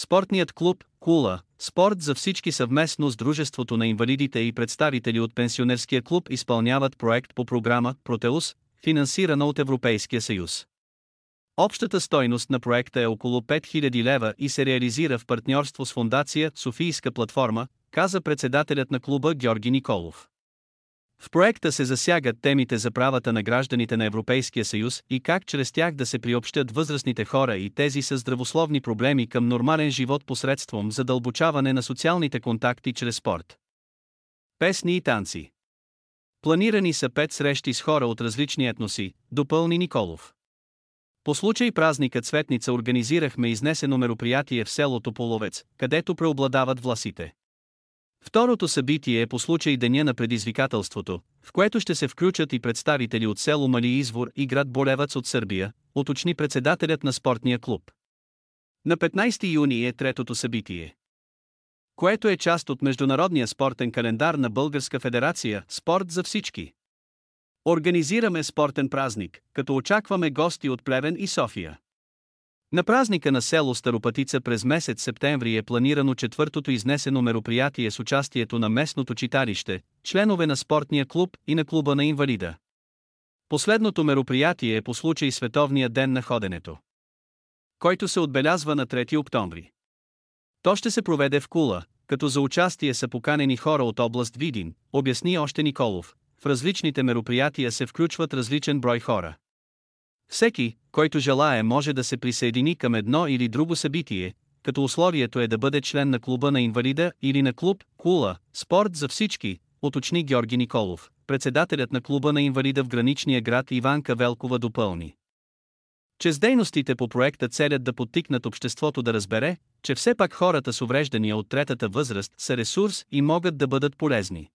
Спортният клуб Кула, спорт за всички съвместно с Дружеството на инвалидите и представители от Пенсионерския клуб изпълняват проект по програма Протеус, финансирана от Европейския съюз. Общата стойност на проекта е около 5000 лева и се реализира в партньорство с фундация Софийска платформа, каза председателят на клуба Георги Николов. В проекта се засягат темите за правата на гражданите на Европейския съюз и как чрез тях да се приобщат възрастните хора и тези с здравословни проблеми към нормален живот посредством задълбочаване на социалните контакти чрез спорт. Песни и танци. Планирани са пет срещи с хора от различни етноси, допълни Николов. По случай празника Цветница организирахме изнесено мероприятие в селото Половец, където преобладават власите. Второто събитие е по случай Деня на предизвикателството, в което ще се включат и представители от село Мали Извор и град Болевац от Сърбия, уточни председателят на спортния клуб. На 15 юни е третото събитие. Което е част от Международния спортен календар на Българска федерация Спорт за всички. Организираме спортен празник, като очакваме гости от Плевен и София. На празника на село Старопатица през месец септември е планирано четвъртото изнесено мероприятие с участието на местното читалище, членове на спортния клуб и на клуба на инвалида. Последното мероприятие е по случай Световния ден на ходенето, който се отбелязва на 3 октомври. То ще се проведе в Кула, като за участие са поканени хора от област Видин, обясни още Николов. В различните мероприятия се включват различен брой хора. Всеки, който желае може да се присъедини към едно или друго събитие, като условието е да бъде член на клуба на инвалида или на клуб Кула, спорт за всички, уточни Георги Николов, председателят на клуба на инвалида в граничния град Иванка Велкова допълни. Че с дейностите по проекта целят да подтикнат обществото да разбере, че все пак хората с увреждания от третата възраст са ресурс и могат да бъдат полезни.